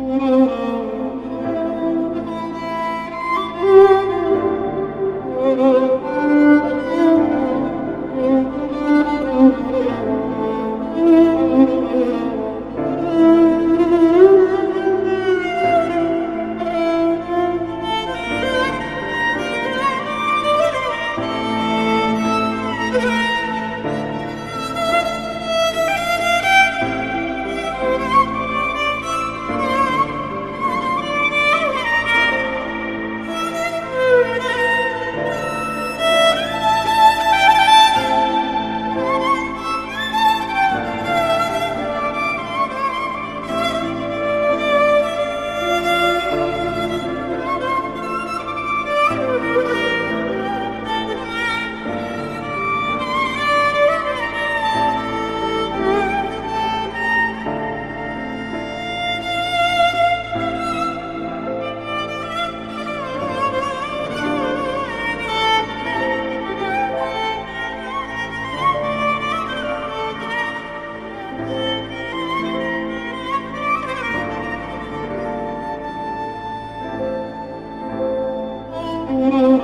Oh. Oh.